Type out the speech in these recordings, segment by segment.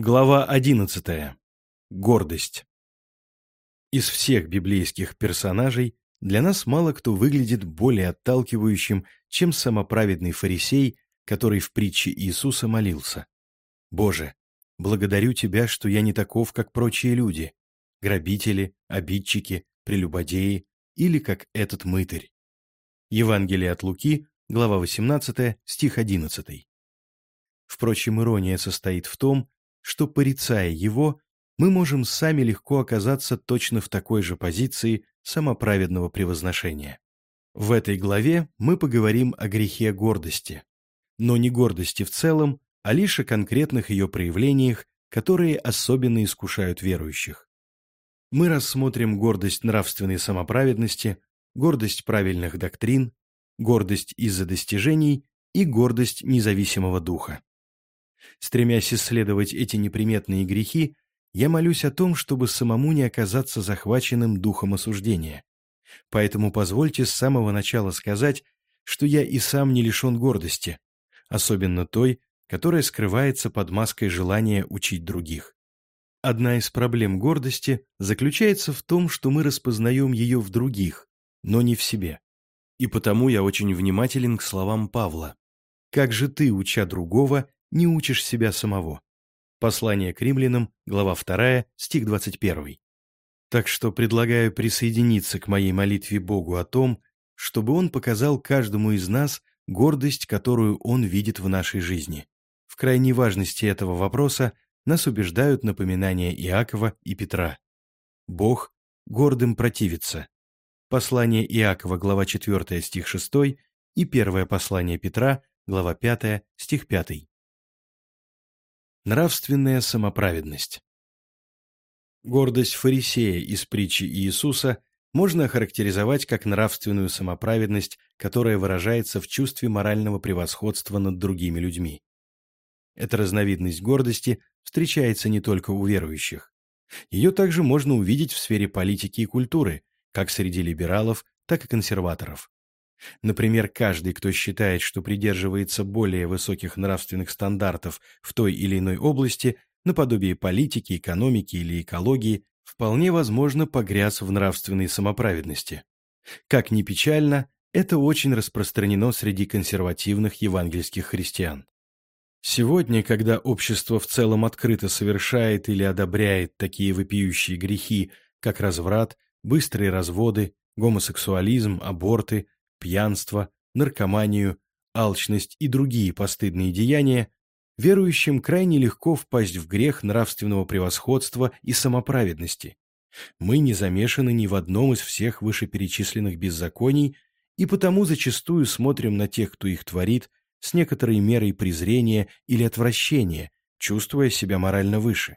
Глава 11. Гордость. Из всех библейских персонажей для нас мало кто выглядит более отталкивающим, чем самоправедный фарисей, который в притче Иисуса молился. «Боже, благодарю Тебя, что я не таков, как прочие люди, грабители, обидчики, прелюбодеи или как этот мытарь». Евангелие от Луки, глава 18, стих 11. Впрочем, ирония состоит в том, что, порицая его, мы можем сами легко оказаться точно в такой же позиции самоправедного превозношения. В этой главе мы поговорим о грехе гордости, но не гордости в целом, а лишь о конкретных ее проявлениях, которые особенно искушают верующих. Мы рассмотрим гордость нравственной самоправедности, гордость правильных доктрин, гордость из-за достижений и гордость независимого духа. Стремясь исследовать эти неприметные грехи, я молюсь о том, чтобы самому не оказаться захваченным духом осуждения. Поэтому позвольте с самого начала сказать, что я и сам не лишен гордости, особенно той, которая скрывается под маской желания учить других. Одна из проблем гордости заключается в том, что мы распознаем ее в других, но не в себе. И потому я очень внимателен к словам Павла. «Как же ты, уча другого, не учишь себя самого. Послание к римлянам, глава 2, стих 21. Так что предлагаю присоединиться к моей молитве Богу о том, чтобы Он показал каждому из нас гордость, которую Он видит в нашей жизни. В крайней важности этого вопроса нас убеждают напоминания Иакова и Петра. Бог гордым противится. Послание Иакова, глава 4, стих 6, и первое послание Петра, глава 5, стих 5. Нравственная самоправедность. Гордость фарисея из притчи Иисуса можно охарактеризовать как нравственную самоправедность, которая выражается в чувстве морального превосходства над другими людьми. Эта разновидность гордости встречается не только у верующих. Ее также можно увидеть в сфере политики и культуры, как среди либералов, так и консерваторов. Например, каждый, кто считает, что придерживается более высоких нравственных стандартов в той или иной области, наподобие политики, экономики или экологии, вполне возможно погряз в нравственной самоправедности. Как ни печально, это очень распространено среди консервативных евангельских христиан. Сегодня, когда общество в целом открыто совершает или одобряет такие вопиющие грехи, как разврат, быстрые разводы, гомосексуализм, аборты, пьянство, наркоманию, алчность и другие постыдные деяния, верующим крайне легко впасть в грех нравственного превосходства и самоправедности. Мы не замешаны ни в одном из всех вышеперечисленных беззаконий и потому зачастую смотрим на тех, кто их творит, с некоторой мерой презрения или отвращения, чувствуя себя морально выше.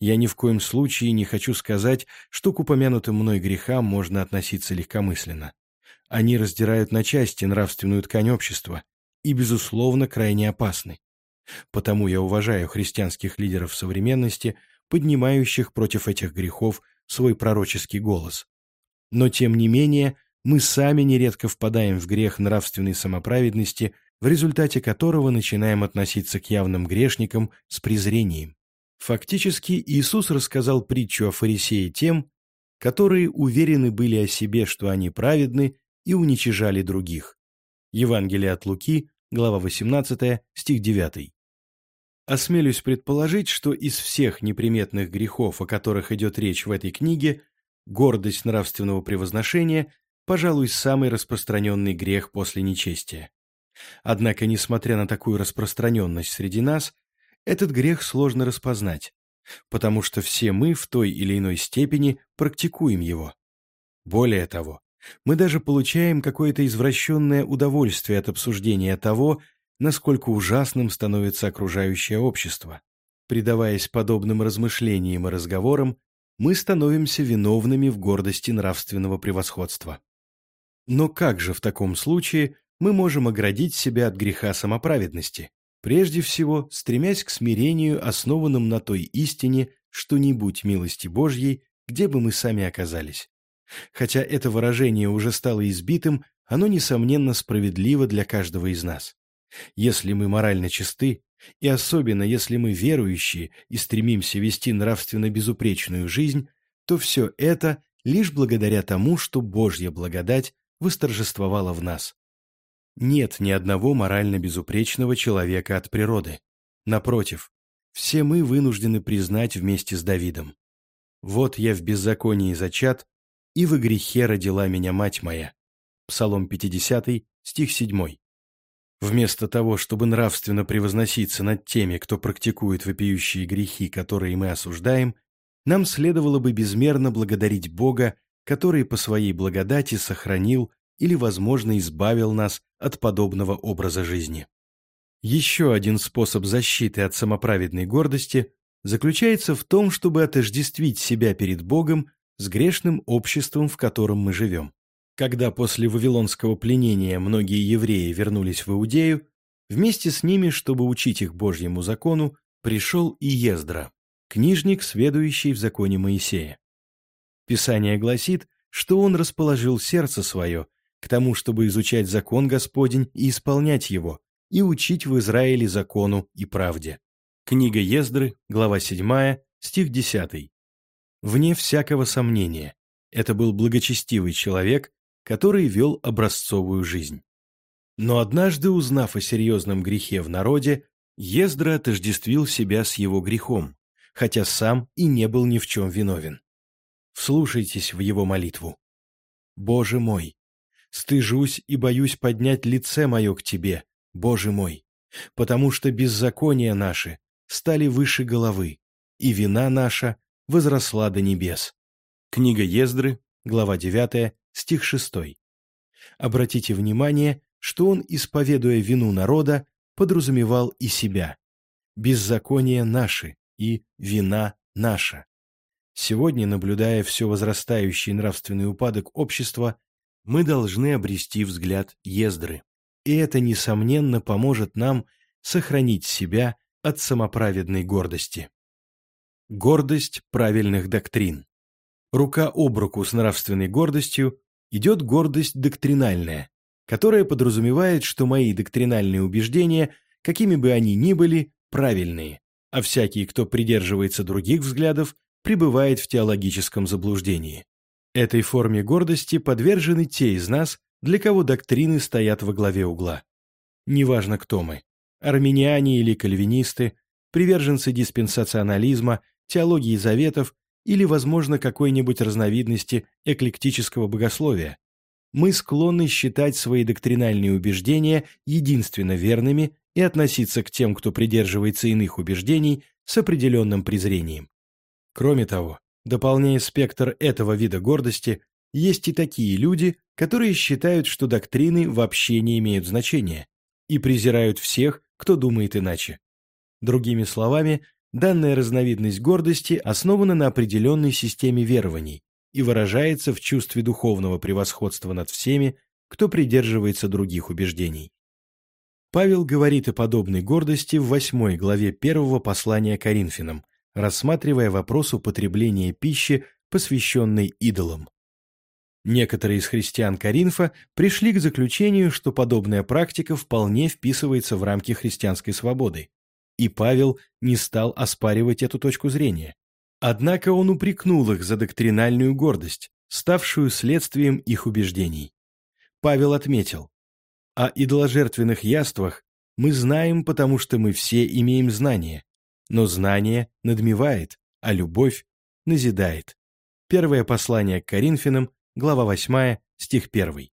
Я ни в коем случае не хочу сказать, что к упомянутым мной грехам можно относиться легкомысленно. Они раздирают на части нравственную ткань общества и, безусловно, крайне опасны. Потому я уважаю христианских лидеров современности, поднимающих против этих грехов свой пророческий голос. Но, тем не менее, мы сами нередко впадаем в грех нравственной самоправедности, в результате которого начинаем относиться к явным грешникам с презрением. Фактически Иисус рассказал притчу о фарисее тем, которые уверены были о себе, что они праведны и уничижали других. Евангелие от Луки, глава 18, стих 9. Осмелюсь предположить, что из всех неприметных грехов, о которых идет речь в этой книге, гордость нравственного превозношения, пожалуй, самый распространенный грех после нечестия. Однако, несмотря на такую распространенность среди нас, этот грех сложно распознать, потому что все мы в той или иной степени практикуем его. Более того, мы даже получаем какое-то извращенное удовольствие от обсуждения того, насколько ужасным становится окружающее общество. Предаваясь подобным размышлениям и разговорам, мы становимся виновными в гордости нравственного превосходства. Но как же в таком случае мы можем оградить себя от греха самоправедности? Прежде всего, стремясь к смирению, основанным на той истине, что не будь милости Божьей, где бы мы сами оказались. Хотя это выражение уже стало избитым, оно, несомненно, справедливо для каждого из нас. Если мы морально чисты, И особенно, если мы верующие и стремимся вести нравственно безупречную жизнь, то все это лишь благодаря тому, что Божья благодать восторжествовала в нас. Нет ни одного морально безупречного человека от природы. Напротив, все мы вынуждены признать вместе с Давидом. «Вот я в беззаконии зачат, и в грехе родила меня мать моя». Псалом 50, стих 7. Вместо того, чтобы нравственно превозноситься над теми, кто практикует вопиющие грехи, которые мы осуждаем, нам следовало бы безмерно благодарить Бога, который по своей благодати сохранил или, возможно, избавил нас от подобного образа жизни. Еще один способ защиты от самоправедной гордости заключается в том, чтобы отождествить себя перед Богом с грешным обществом, в котором мы живем. Когда после Вавилонского пленения многие евреи вернулись в Иудею, вместе с ними, чтобы учить их Божьему закону, пришел и Ездра, книжник, сведущий в законе Моисея. Писание гласит, что он расположил сердце свое к тому, чтобы изучать закон Господень и исполнять его, и учить в Израиле закону и правде. Книга Ездры, глава 7, стих 10. Вне всякого сомнения, это был благочестивый человек, который вел образцовую жизнь. Но однажды, узнав о серьезном грехе в народе, Ездра отождествил себя с его грехом, хотя сам и не был ни в чем виновен. Вслушайтесь в его молитву. «Боже мой, стыжусь и боюсь поднять лице мое к Тебе, Боже мой, потому что беззакония наши стали выше головы, и вина наша возросла до небес». Книга Ездры, глава 9, стих 6. Обратите внимание, что он, исповедуя вину народа, подразумевал и себя. Беззакония наши и вина наша. Сегодня, наблюдая все возрастающий нравственный упадок общества, мы должны обрести взгляд Ездры. И это, несомненно, поможет нам сохранить себя от самоправедной гордости. Гордость правильных доктрин. Рука об руку с нравственной гордостью идет гордость доктринальная, которая подразумевает, что мои доктринальные убеждения, какими бы они ни были, правильные, а всякий, кто придерживается других взглядов, пребывает в теологическом заблуждении. Этой форме гордости подвержены те из нас, для кого доктрины стоят во главе угла. Неважно, кто мы – армяне или кальвинисты, приверженцы диспенсационализма, теологии заветов или, возможно, какой-нибудь разновидности эклектического богословия. Мы склонны считать свои доктринальные убеждения единственно верными и относиться к тем, кто придерживается иных убеждений, с определенным презрением. Кроме того, дополняя спектр этого вида гордости, есть и такие люди, которые считают, что доктрины вообще не имеют значения и презирают всех, кто думает иначе. Другими словами, данная разновидность гордости основана на определенной системе верований и выражается в чувстве духовного превосходства над всеми, кто придерживается других убеждений. Павел говорит о подобной гордости в 8 главе первого послания Коринфянам, рассматривая вопрос употребления пищи, посвященной идолам. Некоторые из христиан Коринфа пришли к заключению, что подобная практика вполне вписывается в рамки христианской свободы, и Павел не стал оспаривать эту точку зрения. Однако он упрекнул их за доктринальную гордость, ставшую следствием их убеждений. Павел отметил, о идоложертвенных яствах мы знаем, потому что мы все имеем знание, но знание надмевает, а любовь назидает. Первое послание к Коринфянам, глава 8, стих 1.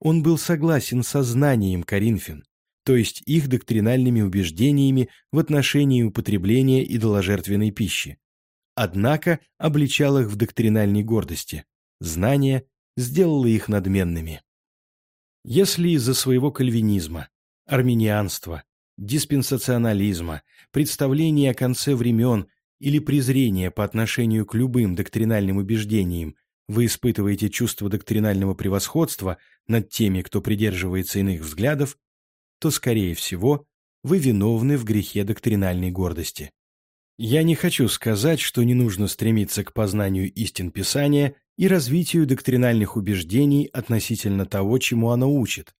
Он был согласен со знанием Коринфян, то есть их доктринальными убеждениями в отношении употребления идоложертвенной пищи. Однако обличал их в доктринальной гордости. Знание сделало их надменными. Если из-за своего кальвинизма, армянианства, диспенсационализма, представления о конце времен или презрения по отношению к любым доктринальным убеждениям вы испытываете чувство доктринального превосходства над теми, кто придерживается иных взглядов, то, скорее всего, вы виновны в грехе доктринальной гордости. Я не хочу сказать, что не нужно стремиться к познанию истин Писания и развитию доктринальных убеждений относительно того, чему оно учит.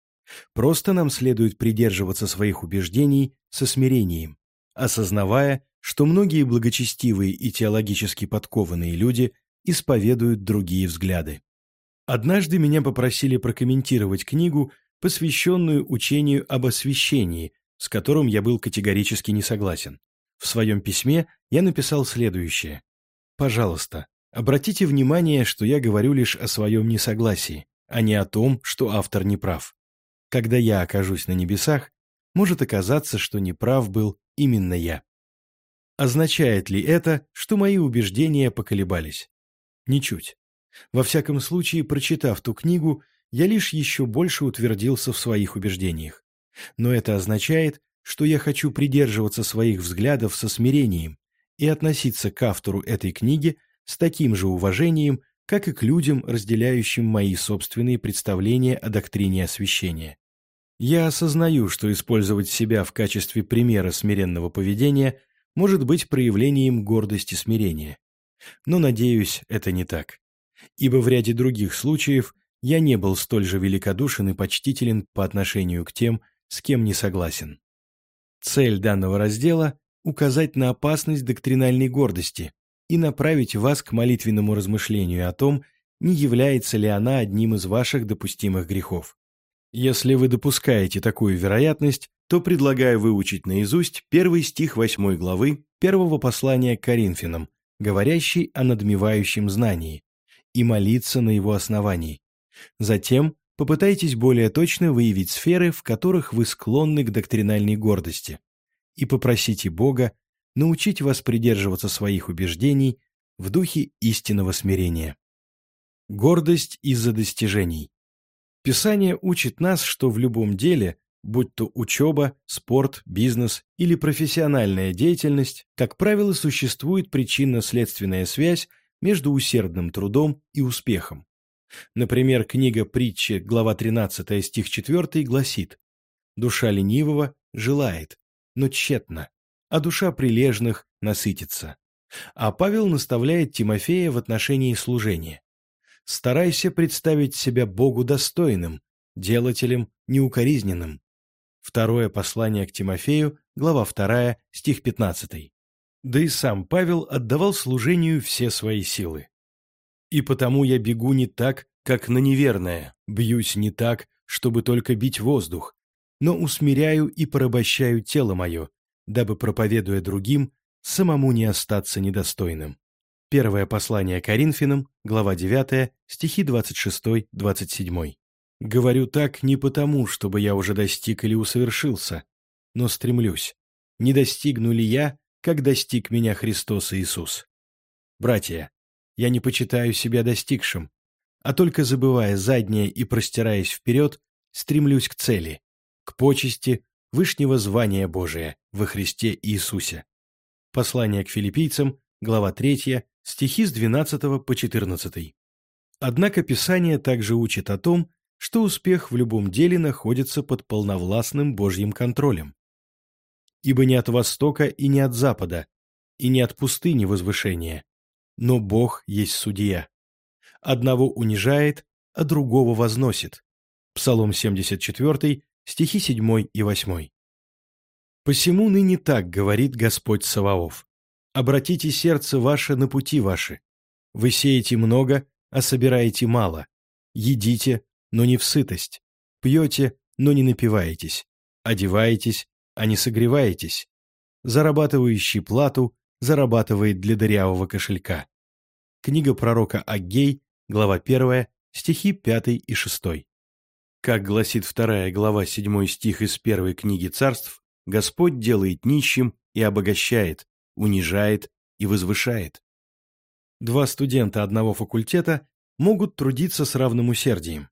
Просто нам следует придерживаться своих убеждений со смирением, осознавая, что многие благочестивые и теологически подкованные люди исповедуют другие взгляды. Однажды меня попросили прокомментировать книгу, посвященную учению об освящении, с которым я был категорически не согласен. В своем письме я написал следующее. «Пожалуйста, обратите внимание, что я говорю лишь о своем несогласии, а не о том, что автор не прав. Когда я окажусь на небесах, может оказаться, что неправ был именно я. Означает ли это, что мои убеждения поколебались? Ничуть. Во всяком случае, прочитав ту книгу, я лишь еще больше утвердился в своих убеждениях. Но это означает, что я хочу придерживаться своих взглядов со смирением и относиться к автору этой книги с таким же уважением, как и к людям, разделяющим мои собственные представления о доктрине освящения. Я осознаю, что использовать себя в качестве примера смиренного поведения может быть проявлением гордости смирения. Но, надеюсь, это не так. Ибо в ряде других случаев я не был столь же великодушен и почтителен по отношению к тем, с кем не согласен. Цель данного раздела – указать на опасность доктринальной гордости и направить вас к молитвенному размышлению о том, не является ли она одним из ваших допустимых грехов. Если вы допускаете такую вероятность, то предлагаю выучить наизусть первый стих восьмой главы первого послания к Коринфянам, говорящий о надмевающем знании, и молиться на его основании. Затем попытайтесь более точно выявить сферы, в которых вы склонны к доктринальной гордости, и попросите Бога научить вас придерживаться своих убеждений в духе истинного смирения. Гордость из-за достижений. Писание учит нас, что в любом деле, будь то учеба, спорт, бизнес или профессиональная деятельность, как правило, существует причинно-следственная связь между усердным трудом и успехом. Например, книга притчи, глава 13, стих 4 гласит «Душа ленивого желает, но тщетно, а душа прилежных насытится». А Павел наставляет Тимофея в отношении служения. Старайся представить себя Богу достойным, делателем неукоризненным. Второе послание к Тимофею, глава 2, стих 15. Да и сам Павел отдавал служению все свои силы. «И потому я бегу не так, как на неверное, бьюсь не так, чтобы только бить воздух, но усмиряю и порабощаю тело мое, дабы, проповедуя другим, самому не остаться недостойным. Первое послание Коринфянам, глава 9, стихи 26-27. Говорю так не потому, чтобы я уже достиг или усовершился, но стремлюсь. Не достигну ли я, как достиг меня Христос Иисус? Братья, я не почитаю себя достигшим, а только забывая заднее и простираясь вперед, стремлюсь к цели, к почести Вышнего звания Божия во Христе Иисусе. Послание к филиппийцам, глава 3, стихи с 12 по 14. Однако Писание также учит о том, что успех в любом деле находится под полновластным Божьим контролем. «Ибо не от востока и не от запада, и не от пустыни возвышения, но Бог есть судья. Одного унижает, а другого возносит». Псалом 74, стихи 7 и 8. «Посему ныне так говорит Господь Саваоф. Обратите сердце ваше на пути ваши. Вы сеете много, а собираете мало. Едите, но не в сытость. Пьете, но не напиваетесь. Одеваетесь, а не согреваетесь. Зарабатывающий плату зарабатывает для дырявого кошелька. Книга пророка Аггей, глава 1, стихи 5 и 6. Как гласит вторая глава 7 стих из первой книги царств, Господь делает нищим и обогащает, унижает и возвышает. Два студента одного факультета могут трудиться с равным усердием.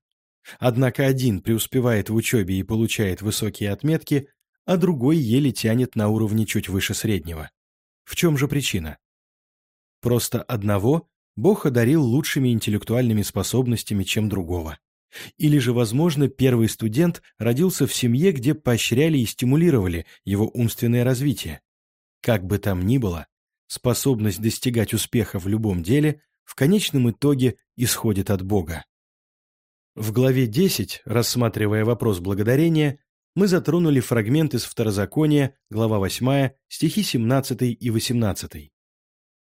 Однако один преуспевает в учебе и получает высокие отметки, а другой еле тянет на уровне чуть выше среднего. В чем же причина? Просто одного Бог одарил лучшими интеллектуальными способностями, чем другого. Или же, возможно, первый студент родился в семье, где поощряли и стимулировали его умственное развитие. Как бы там ни было, способность достигать успеха в любом деле в конечном итоге исходит от Бога. В главе 10, рассматривая вопрос благодарения, мы затронули фрагмент из Второзакония, глава 8, стихи 17 и 18.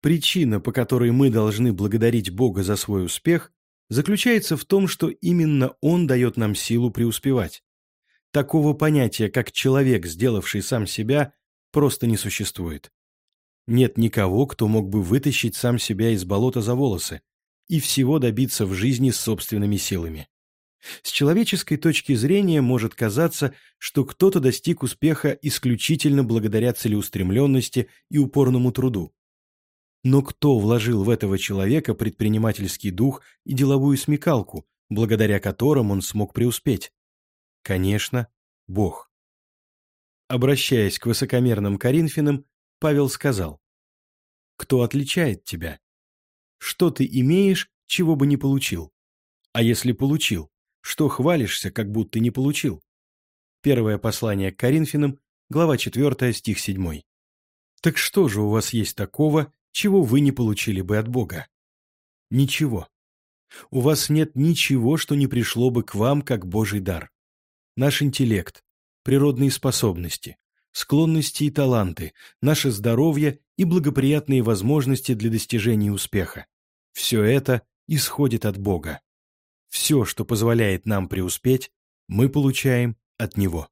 Причина, по которой мы должны благодарить Бога за свой успех, заключается в том, что именно Он дает нам силу преуспевать. Такого понятия, как человек, сделавший сам себя, просто не существует. Нет никого, кто мог бы вытащить сам себя из болота за волосы и всего добиться в жизни собственными силами. С человеческой точки зрения может казаться, что кто-то достиг успеха исключительно благодаря целеустремленности и упорному труду. Но кто вложил в этого человека предпринимательский дух и деловую смекалку, благодаря которым он смог преуспеть? Конечно, Бог. Обращаясь к высокомерным коринфянам, Павел сказал, «Кто отличает тебя? Что ты имеешь, чего бы не получил? А если получил, что хвалишься, как будто не получил?» Первое послание к Коринфянам, глава 4, стих 7. Так что же у вас есть такого, чего вы не получили бы от Бога? Ничего. У вас нет ничего, что не пришло бы к вам как Божий дар. Наш интеллект, природные способности, склонности и таланты, наше здоровье и благоприятные возможности для достижения успеха. Все это исходит от Бога. Все, что позволяет нам преуспеть, мы получаем от Него.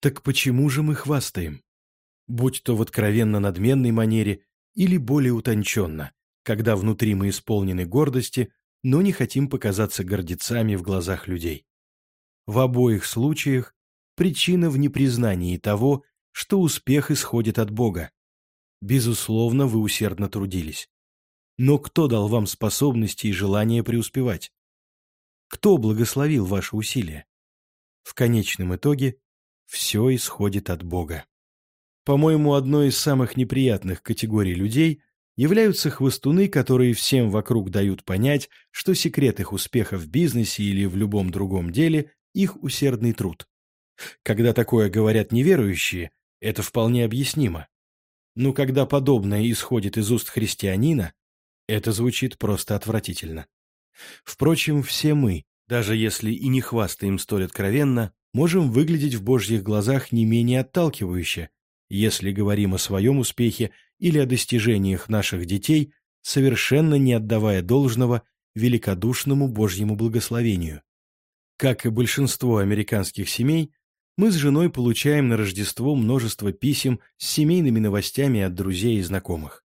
Так почему же мы хвастаем? Будь то в откровенно надменной манере или более утонченно, когда внутри мы исполнены гордости, но не хотим показаться гордецами в глазах людей. В обоих случаях причина в непризнании того, что успех исходит от Бога. Безусловно, вы усердно трудились. Но кто дал вам способности и желание преуспевать? Кто благословил ваши усилия? В конечном итоге все исходит от Бога. По-моему, одной из самых неприятных категорий людей являются хвостуны, которые всем вокруг дают понять, что секрет их успеха в бизнесе или в любом другом деле – их усердный труд. Когда такое говорят неверующие, это вполне объяснимо. Но когда подобное исходит из уст христианина, это звучит просто отвратительно. Впрочем, все мы, даже если и не хвастаем столь откровенно, можем выглядеть в Божьих глазах не менее отталкивающе, если говорим о своем успехе или о достижениях наших детей, совершенно не отдавая должного великодушному Божьему благословению. Как и большинство американских семей, мы с женой получаем на Рождество множество писем с семейными новостями от друзей и знакомых.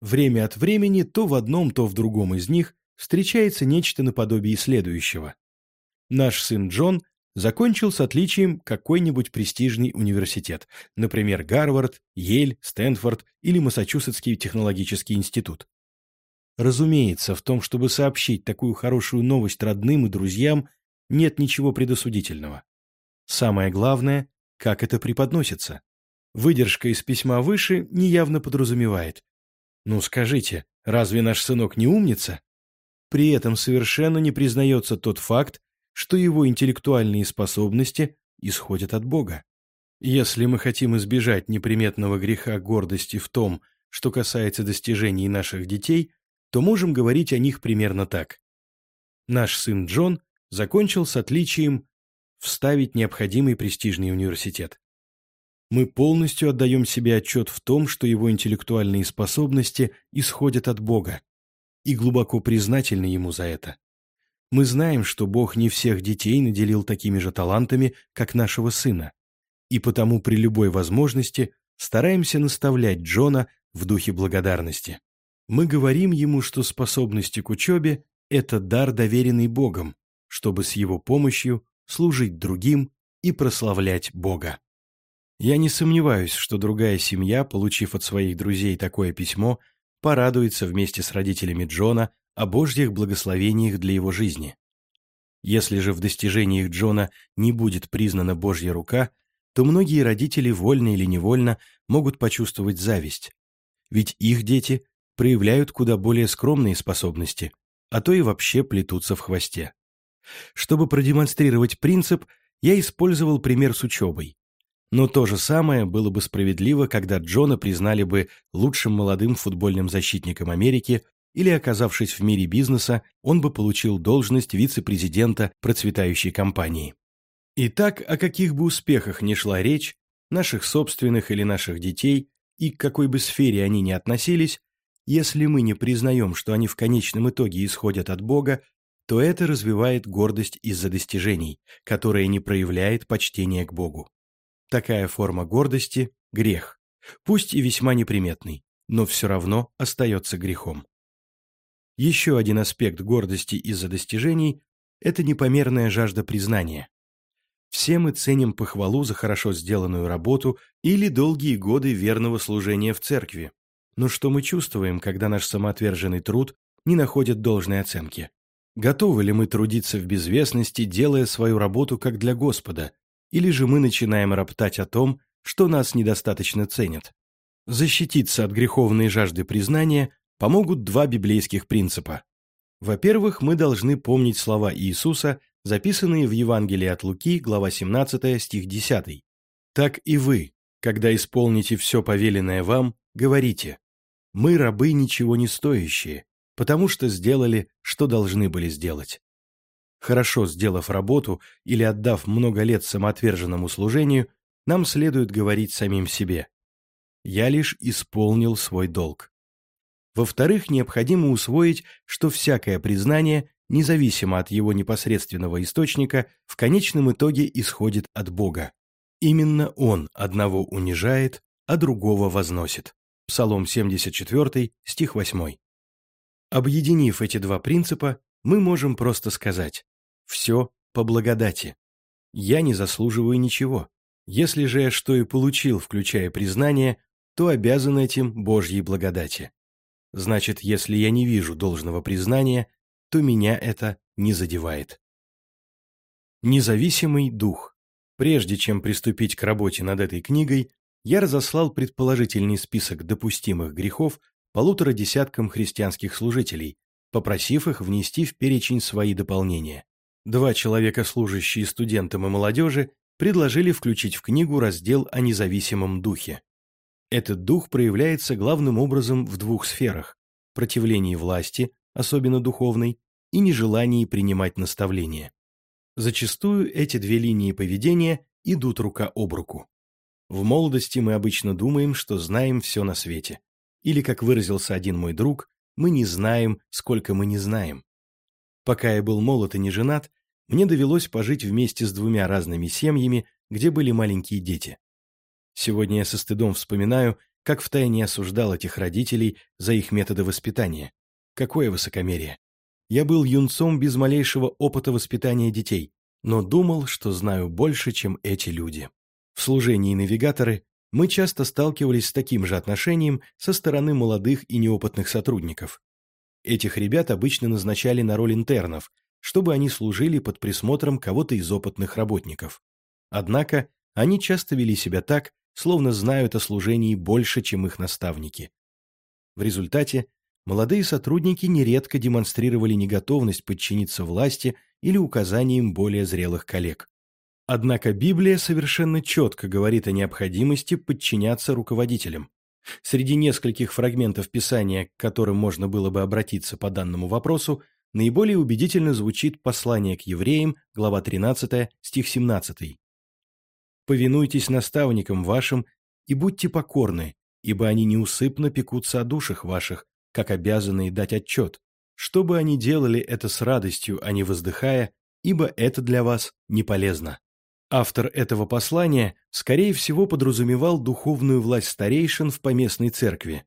Время от времени то в одном, то в другом из них встречается нечто наподобие следующего. Наш сын Джон закончил с отличием какой-нибудь престижный университет, например, Гарвард, Йель, Стэнфорд или Массачусетский технологический институт. Разумеется, в том, чтобы сообщить такую хорошую новость родным и друзьям, нет ничего предосудительного. Самое главное, как это преподносится. Выдержка из письма выше неявно подразумевает. Ну скажите, разве наш сынок не умница? При этом совершенно не признается тот факт, что его интеллектуальные способности исходят от Бога. Если мы хотим избежать неприметного греха гордости в том, что касается достижений наших детей, то можем говорить о них примерно так. Наш сын Джон закончил с отличием вставить необходимый престижный университет. Мы полностью отдаем себе отчет в том, что его интеллектуальные способности исходят от Бога, и глубоко признательны ему за это. Мы знаем, что Бог не всех детей наделил такими же талантами, как нашего сына, и потому при любой возможности стараемся наставлять Джона в духе благодарности. Мы говорим ему, что способности к учебе – это дар, доверенный Богом, чтобы с его помощью служить другим и прославлять Бога. Я не сомневаюсь, что другая семья, получив от своих друзей такое письмо, порадуется вместе с родителями Джона о Божьих благословениях для его жизни. Если же в достижениях Джона не будет признана Божья рука, то многие родители, вольно или невольно, могут почувствовать зависть. Ведь их дети проявляют куда более скромные способности, а то и вообще плетутся в хвосте. Чтобы продемонстрировать принцип, я использовал пример с учебой. Но то же самое было бы справедливо, когда Джона признали бы лучшим молодым футбольным защитником Америки или, оказавшись в мире бизнеса, он бы получил должность вице-президента процветающей компании. Итак, о каких бы успехах ни шла речь, наших собственных или наших детей, и к какой бы сфере они ни относились, если мы не признаем, что они в конечном итоге исходят от Бога, то это развивает гордость из-за достижений, которая не проявляет почтения к Богу. Такая форма гордости – грех, пусть и весьма неприметный, но все равно остается грехом. Еще один аспект гордости из-за достижений – это непомерная жажда признания. Все мы ценим похвалу за хорошо сделанную работу или долгие годы верного служения в церкви. Но что мы чувствуем, когда наш самоотверженный труд не находит должной оценки? Готовы ли мы трудиться в безвестности, делая свою работу как для Господа, или же мы начинаем роптать о том, что нас недостаточно ценят? Защититься от греховной жажды признания помогут два библейских принципа. Во-первых, мы должны помнить слова Иисуса, записанные в Евангелии от Луки, глава 17, стих 10. «Так и вы, когда исполните все повеленное вам, говорите, мы рабы ничего не стоящие, потому что сделали, что должны были сделать. Хорошо сделав работу или отдав много лет самоотверженному служению, нам следует говорить самим себе «Я лишь исполнил свой долг». Во-вторых, необходимо усвоить, что всякое признание, независимо от его непосредственного источника, в конечном итоге исходит от Бога. Именно Он одного унижает, а другого возносит. Псалом 74, стих 8. Объединив эти два принципа, мы можем просто сказать «все по благодати». Я не заслуживаю ничего. Если же я что и получил, включая признание, то обязан этим Божьей благодати. Значит, если я не вижу должного признания, то меня это не задевает. Независимый дух. Прежде чем приступить к работе над этой книгой, я разослал предположительный список допустимых грехов полутора десяткам христианских служителей, попросив их внести в перечень свои дополнения. Два человека, служащие студентам и молодежи, предложили включить в книгу раздел о независимом духе. Этот дух проявляется главным образом в двух сферах – противлении власти, особенно духовной, и нежелании принимать наставления. Зачастую эти две линии поведения идут рука об руку. В молодости мы обычно думаем, что знаем все на свете. Или, как выразился один мой друг, мы не знаем, сколько мы не знаем. Пока я был молод и не женат, мне довелось пожить вместе с двумя разными семьями, где были маленькие дети. Сегодня я со стыдом вспоминаю, как втайне осуждал этих родителей за их методы воспитания. Какое высокомерие. Я был юнцом без малейшего опыта воспитания детей, но думал, что знаю больше, чем эти люди. В служении навигаторы мы часто сталкивались с таким же отношением со стороны молодых и неопытных сотрудников. Этих ребят обычно назначали на роль интернов, чтобы они служили под присмотром кого-то из опытных работников. Однако они часто вели себя так, словно знают о служении больше, чем их наставники. В результате молодые сотрудники нередко демонстрировали неготовность подчиниться власти или указаниям более зрелых коллег. Однако Библия совершенно четко говорит о необходимости подчиняться руководителям. Среди нескольких фрагментов Писания, к которым можно было бы обратиться по данному вопросу, наиболее убедительно звучит послание к евреям, глава 13, стих 17. «Повинуйтесь наставникам вашим и будьте покорны, ибо они неусыпно пекутся о душах ваших, как обязанные дать отчет, чтобы они делали это с радостью, а не воздыхая, ибо это для вас не полезно». Автор этого послания, скорее всего, подразумевал духовную власть старейшин в поместной церкви.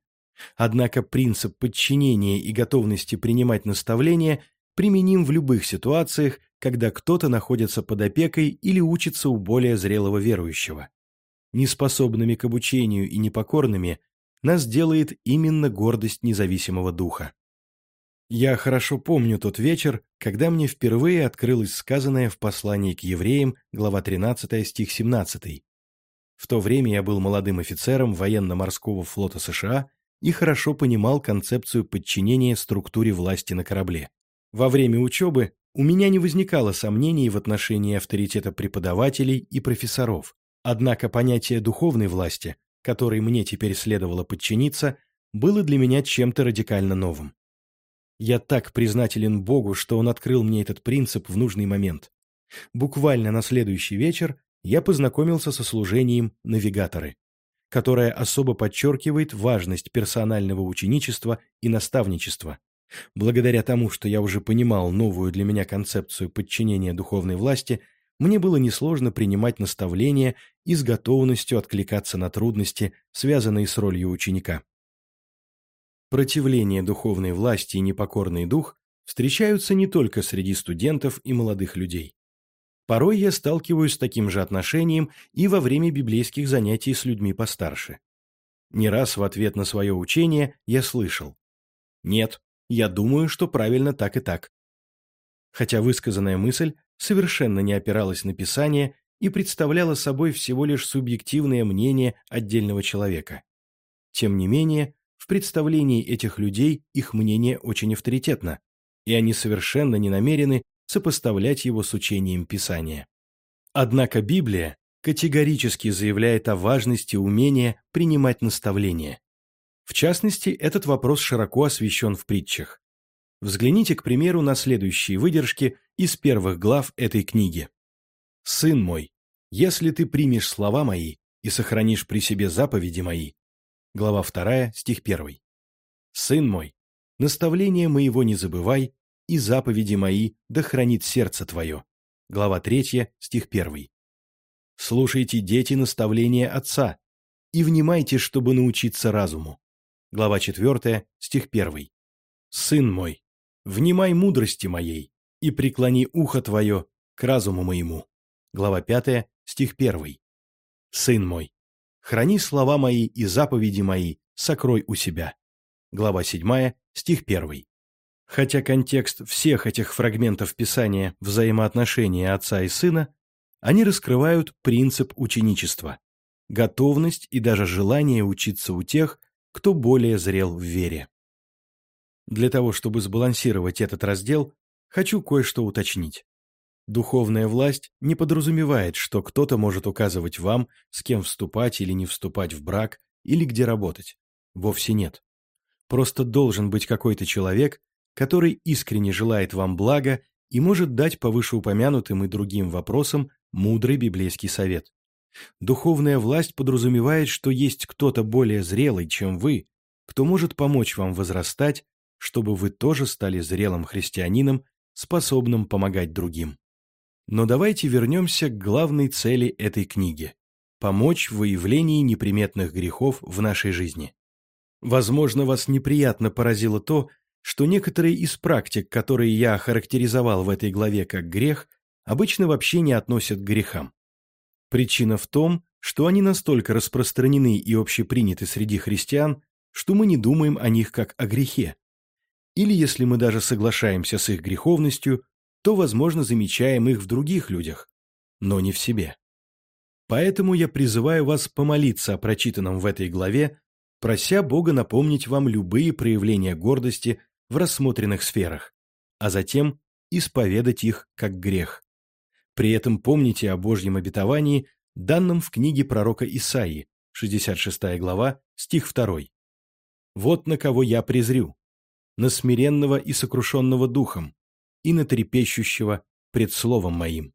Однако принцип подчинения и готовности принимать наставления применим в любых ситуациях, когда кто-то находится под опекой или учится у более зрелого верующего. Неспособными к обучению и непокорными нас делает именно гордость независимого духа. Я хорошо помню тот вечер, когда мне впервые открылось сказанное в послании к евреям, глава 13, стих 17. В то время я был молодым офицером военно-морского флота США и хорошо понимал концепцию подчинения структуре власти на корабле. Во время учебы у меня не возникало сомнений в отношении авторитета преподавателей и профессоров. Однако понятие духовной власти, которой мне теперь следовало подчиниться, было для меня чем-то радикально новым. Я так признателен Богу, что Он открыл мне этот принцип в нужный момент. Буквально на следующий вечер я познакомился со служением «Навигаторы», которое особо подчеркивает важность персонального ученичества и наставничества. Благодаря тому, что я уже понимал новую для меня концепцию подчинения духовной власти, мне было несложно принимать наставления и с готовностью откликаться на трудности, связанные с ролью ученика. Противление духовной власти и непокорный дух встречаются не только среди студентов и молодых людей. Порой я сталкиваюсь с таким же отношением и во время библейских занятий с людьми постарше. Не раз в ответ на свое учение я слышал «Нет, я думаю, что правильно так и так». Хотя высказанная мысль совершенно не опиралась на Писание и представляла собой всего лишь субъективное мнение отдельного человека. Тем не менее, в представлении этих людей их мнение очень авторитетно, и они совершенно не намерены сопоставлять его с учением Писания. Однако Библия категорически заявляет о важности умения принимать наставления. В частности, этот вопрос широко освещен в притчах. Взгляните, к примеру, на следующие выдержки из первых глав этой книги. «Сын мой, если ты примешь слова мои и сохранишь при себе заповеди мои». Глава 2, стих 1. «Сын мой, наставление моего не забывай, и заповеди мои да хранит сердце твое». Глава 3, стих 1. «Слушайте, дети, наставления отца, и внимайте, чтобы научиться разуму». Глава 4, стих 1. «Сын мой, «Внимай мудрости моей и преклони ухо твое к разуму моему». Глава 5, стих 1. «Сын мой, храни слова мои и заповеди мои, сокрой у себя». Глава 7, стих 1. Хотя контекст всех этих фрагментов Писания взаимоотношения отца и сына, они раскрывают принцип ученичества, готовность и даже желание учиться у тех, кто более зрел в вере. Для того, чтобы сбалансировать этот раздел, хочу кое-что уточнить. Духовная власть не подразумевает, что кто-то может указывать вам, с кем вступать или не вступать в брак, или где работать. Вовсе нет. Просто должен быть какой-то человек, который искренне желает вам блага и может дать по вышеупомянутым и другим вопросам мудрый библейский совет. Духовная власть подразумевает, что есть кто-то более зрелый, чем вы, кто может помочь вам возрастать чтобы вы тоже стали зрелым христианином, способным помогать другим. Но давайте вернемся к главной цели этой книги – помочь в выявлении неприметных грехов в нашей жизни. Возможно, вас неприятно поразило то, что некоторые из практик, которые я охарактеризовал в этой главе как грех, обычно вообще не относят к грехам. Причина в том, что они настолько распространены и общеприняты среди христиан, что мы не думаем о них как о грехе, или если мы даже соглашаемся с их греховностью, то, возможно, замечаем их в других людях, но не в себе. Поэтому я призываю вас помолиться о прочитанном в этой главе, прося Бога напомнить вам любые проявления гордости в рассмотренных сферах, а затем исповедать их как грех. При этом помните о Божьем обетовании, данном в книге пророка Исаии, 66 глава, стих 2. «Вот на кого я презрю, на смиренного и сокрушенного духом, и на трепещущего пред словом моим.